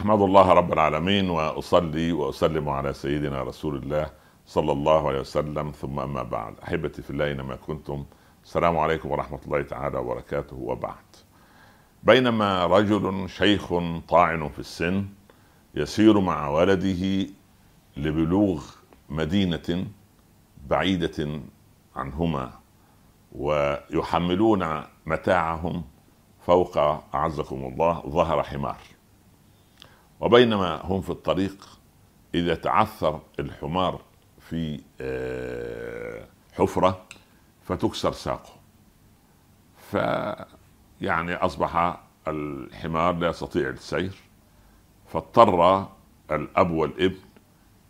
أحمد الله رب العالمين وأصلي وأسلم على سيدنا رسول الله صلى الله عليه وسلم. ثم أما بعد أحبتي في الله اينما كنتم السلام عليكم ورحمة الله تعالى وبركاته. وبعد بينما رجل شيخ طاعن في السن يسير مع ولده لبلوغ مدينة بعيدة عنهما ويحملون متاعهم فوق أعزكم الله ظهر حمار. وبينما هم في الطريق إذا تعثر الحمار في آه، حفرة فتكسر ساقه. ف يعني أصبح الحمار لا يستطيع السير فاضطر الأب والابن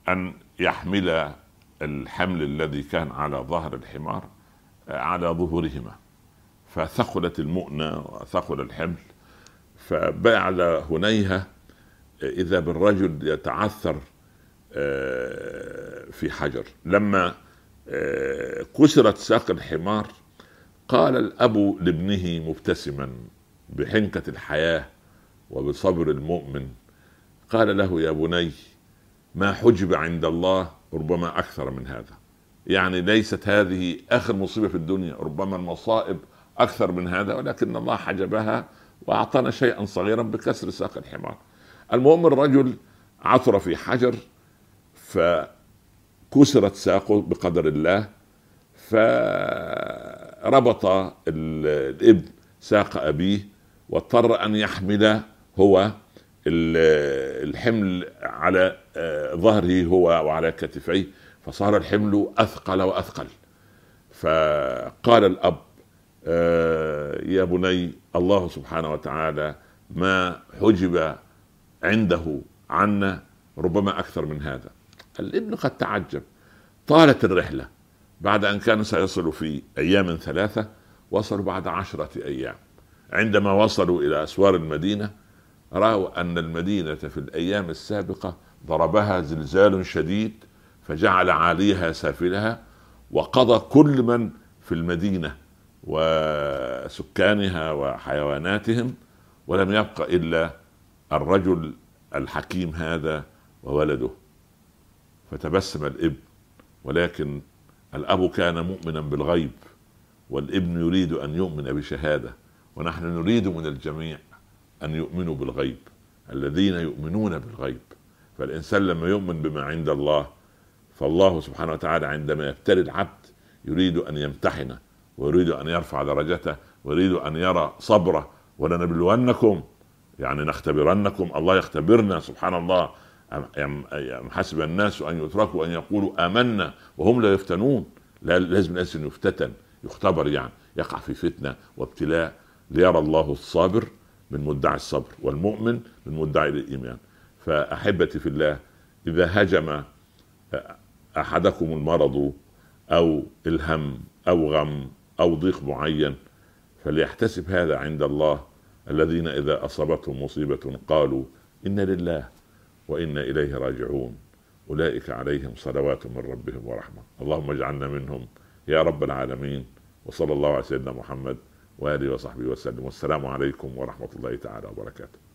أن يحمل الحمل الذي كان على ظهر الحمار آه، على ظهورهما. فثقلت المؤنة وثقل الحمل فبعد هنيهة إذا بالرجل يتعثر آه، في حجر. لما آه، كسرت ساق الحمار قال الأب لابنه مبتسما بحنكة الحياة وبصبر المؤمن قال له يا بني ما حجب عند الله ربما أكثر من هذا. يعني ليست هذه آخر مصيبة في الدنيا ربما المصائب أكثر من هذا ولكن الله حجبها وأعطانا شيئا صغيرا بكسر ساق الحمار. المهم الرجل عثر في حجر فكسرت ساقه بقدر الله فربط الإبن ساق أبيه واضطر أن يحمل هو الحمل على آه، ظهره هو وعلى كتفيه فصار الحمل أثقل وأثقل. فقال الأب آه، يا بني الله سبحانه وتعالى ما حجب عنده عنا ربما أكثر من هذا. الابن قد تعجب طالت الرحلة بعد أن كانوا سيصلوا في أيام ثلاثة وصلوا بعد عشرة أيام. عندما وصلوا إلى أسوار المدينة رأوا أن المدينة في الأيام السابقة ضربها زلزال شديد فجعل عاليها سافلها وقضى كل من في المدينة وسكانها وحيواناتهم ولم يبق إلا الرجل الحكيم هذا وولده. فتبسم الابن ولكن الأب كان مؤمنا بالغيب والابن يريد أن يؤمن بشهادة ونحن نريد من الجميع أن يؤمنوا بالغيب الذين يؤمنون بالغيب. فالإنسان لما يؤمن بما عند الله فالله سبحانه وتعالى عندما يبتلي العبد يريد أن يمتحنه ويريد أن يرفع درجته ويريد أن يرى صبره. ولنبلونكم يعني نختبرنكم الله يختبرنا سبحان الله أم حسب الناس أن يتركوا أن يقولوا آمنا وهم لا يفتنون. لا لازم الناس يفتتن يختبر يعني يقع في فتنة وابتلاء. ليرى الله الصابر من مدعي الصبر والمؤمن من مدعي الإيمان. فأحبتي في الله إذا هجم أحدكم المرض أو الهم أو غم أو ضيق معين فليحتسب هذا عند الله. الذين إذا أصابتهم مصيبة قالوا إنا لله وأنا إليه راجعون. أولئك عليهم صلوات من ربهم ورحمة. اللهم اجعلنا منهم يا رب العالمين. وصلى الله على سيدنا محمد وآله وصحبه وسلم. والسلام عليكم ورحمة الله تعالى وبركاته.